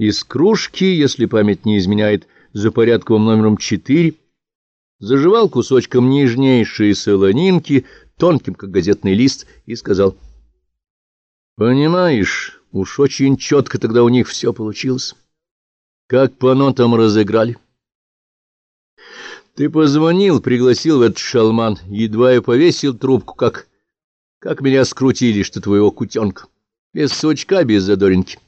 Из кружки, если память не изменяет, за порядковым номером четыре, заживал кусочком нежнейшие солонинки, тонким, как газетный лист, и сказал, «Понимаешь, уж очень четко тогда у них все получилось. Как по нотам разыграли». Ты позвонил, пригласил в этот шалман, едва я повесил трубку, как... Как меня скрутили, что твоего кутенка. Без сучка, без задоринки.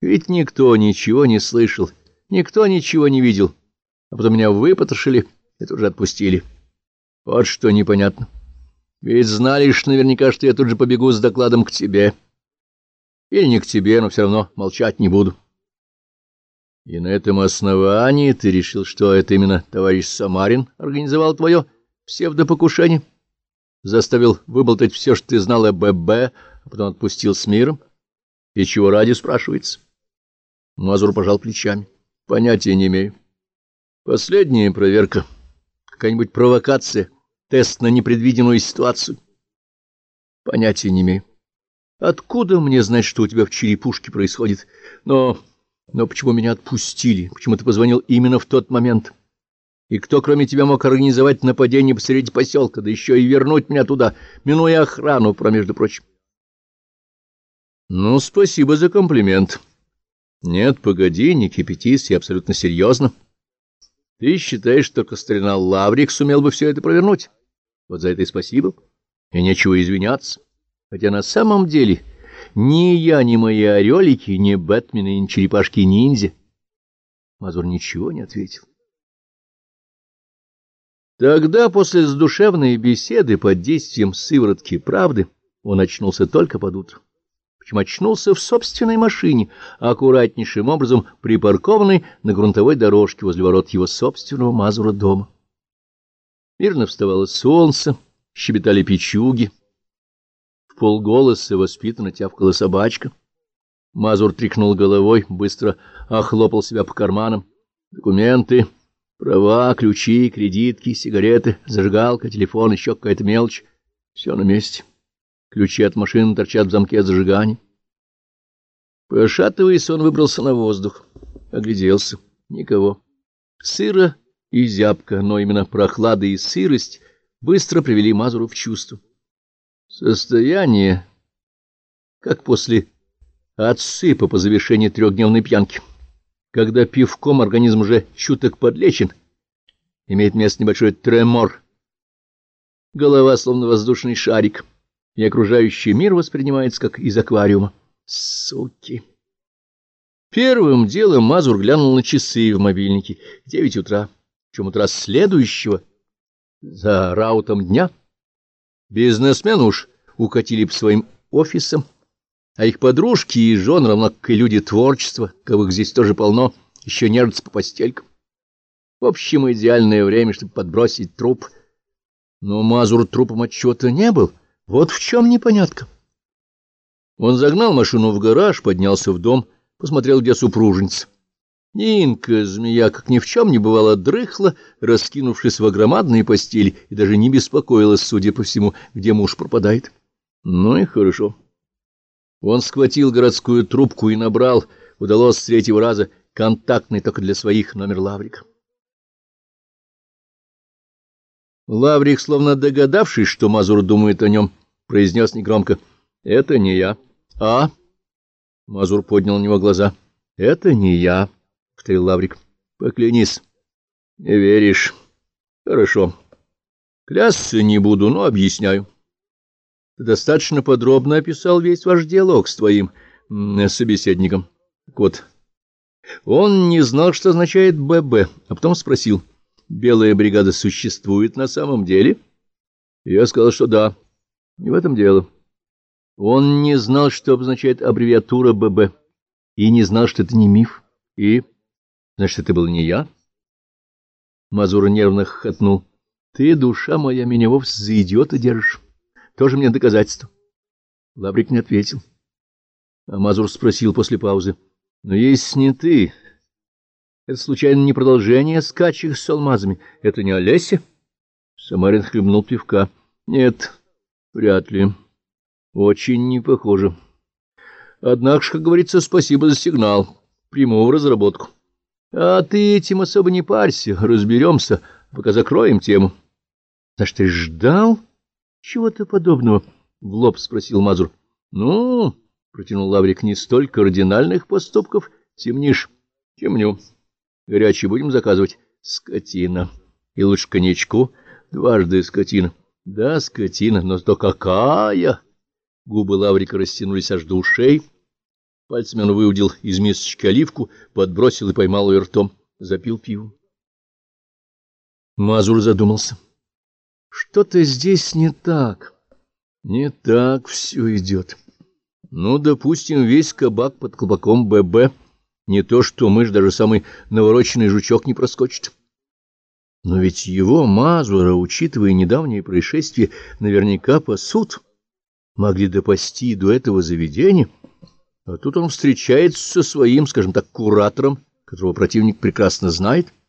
Ведь никто ничего не слышал, никто ничего не видел. А потом меня выпотрошили, это уже отпустили. Вот что непонятно. Ведь знали ж наверняка, что я тут же побегу с докладом к тебе. Или не к тебе, но все равно молчать не буду. И на этом основании ты решил, что это именно товарищ Самарин организовал твое псевдопокушение? Заставил выболтать все, что ты знал о ББ, а потом отпустил с миром? И чего ради, спрашивается? Мазур пожал плечами. Понятия не имею. Последняя проверка. Какая-нибудь провокация, тест на непредвиденную ситуацию. Понятия не имею. Откуда мне знать, что у тебя в черепушке происходит? Но... Но почему меня отпустили? Почему ты позвонил именно в тот момент? И кто, кроме тебя, мог организовать нападение посреди поселка, да еще и вернуть меня туда, минуя охрану, промежду прочим? Ну, спасибо за комплимент. Нет, погоди, не кипятись, я абсолютно серьезно. Ты считаешь, что только старина Лаврик сумел бы все это провернуть? Вот за это и спасибо. И нечего извиняться. Хотя на самом деле ни я, ни мои орелики, ни Бэтмены, ни черепашки-ниндзя. Мазур ничего не ответил. Тогда, после задушевной беседы под действием сыворотки правды, он очнулся только под утро. Причем очнулся в собственной машине, аккуратнейшим образом припаркованной на грунтовой дорожке возле ворот его собственного Мазура дома. Мирно вставало солнце, щебетали печуги, полголоса воспитанно тявкала собачка. Мазур тряхнул головой, быстро охлопал себя по карманам. Документы, права, ключи, кредитки, сигареты, зажигалка, телефон, еще какая-то мелочь. Все на месте. Ключи от машины торчат в замке зажигания. Пошатываясь, он выбрался на воздух. Огляделся. Никого. Сыро и зябко, но именно прохлада и сырость быстро привели Мазуру в чувство. Состояние, как после отсыпа по завершении трехдневной пьянки, когда пивком организм уже чуток подлечен, имеет место небольшой тремор. Голова словно воздушный шарик, и окружающий мир воспринимается как из аквариума. Суки! Первым делом Мазур глянул на часы в мобильнике. Девять утра. В чем утра следующего? За раутом дня? Бизнесмены уж укатили по своим офисам, а их подружки и жены, равно как и люди творчества, кого здесь тоже полно, еще нервятся по постелькам. В общем, идеальное время, чтобы подбросить труп. Но Мазур трупом отчета не был. Вот в чем непонятка. Он загнал машину в гараж, поднялся в дом, посмотрел, где супружница. Нинка, змея, как ни в чем не бывало, дрыхла, раскинувшись в громадной постели, и даже не беспокоилась, судя по всему, где муж пропадает. Ну и хорошо. Он схватил городскую трубку и набрал, удалось с третьего раза, контактный только для своих номер Лаврика. Лаврик, словно догадавшись, что Мазур думает о нем, произнес негромко. — Это не я. — А? Мазур поднял на него глаза. — Это не я повторил Лаврик. — Поклянись. — Не веришь. — Хорошо. Клясться не буду, но объясняю. Ты достаточно подробно описал весь ваш диалог с твоим собеседником. Так вот, он не знал, что означает ББ, а потом спросил, белая бригада существует на самом деле? Я сказал, что да. Не в этом дело. Он не знал, что обозначает аббревиатура ББ, и не знал, что это не миф. И... Значит, это был не я? Мазур нервно хохотнул. Ты, душа моя, меня вовсе за идиота держишь. Тоже мне доказательство. Лаврик не ответил. А Мазур спросил после паузы. Но если не ты, это случайно не продолжение скачек с алмазами? Это не Олеся? Самарин хлебнул пивка. Нет, вряд ли. Очень не похоже. Однако как говорится, спасибо за сигнал. приму в разработку. А ты этим особо не парься, разберемся, пока закроем тему. — Значит, ты ждал чего-то подобного? — в лоб спросил Мазур. — Ну, — протянул Лаврик, — не столь кардинальных поступков. Темнишь. Темню. Горячий будем заказывать. Скотина. И лучше коньячку. Дважды скотина. Да, скотина, но то какая! Губы Лаврика растянулись аж до ушей. Пальцами он выудил из мисочки оливку, подбросил и поймал ее ртом. Запил пивом. Мазур задумался. Что-то здесь не так. Не так все идет. Ну, допустим, весь кабак под колпаком ББ. Не то что мышь, даже самый навороченный жучок не проскочит. Но ведь его, Мазура, учитывая недавнее происшествие, наверняка пасут. Могли допасти до этого заведения. А тут он встречается со своим, скажем так, куратором, которого противник прекрасно знает.